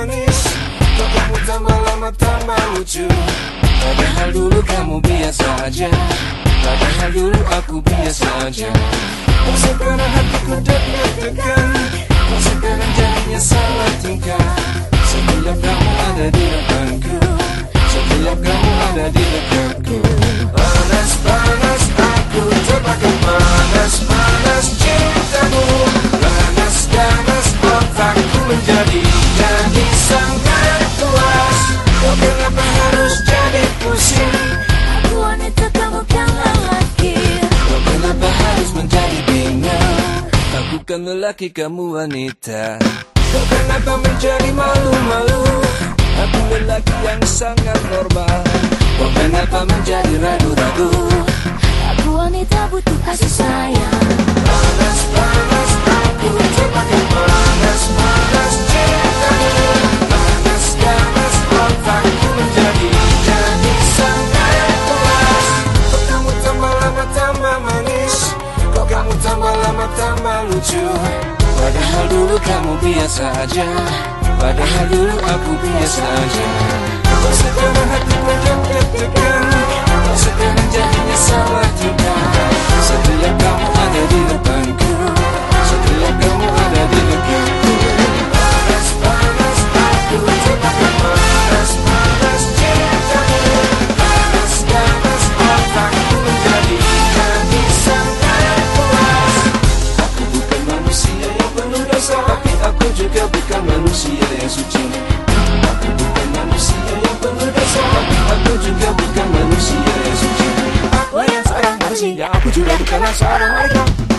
manis. Kau kamu tambah lama tambah lucu. Padahal dulu kamu biasa aja. Padahal dulu aku biasa aja. Kau sekarang hatiku deg-degan. Kau sekarang jadinya salah tingkah. Setiap kamu ada di depanku. Setiap kamu ada di dekatku. Oh. Bukan lelaki kamu wanita. Kau kenapa menjadi malu-malu? Aku lelaki yang sangat normal. Kau kenapa menjadi ragu-ragu? Aku wanita butuh kasih sayang lucu Padahal dulu kamu biasa aja. Padahal dulu aku biasa aja. Kok sekarang hatiku deg-degan que la Sahara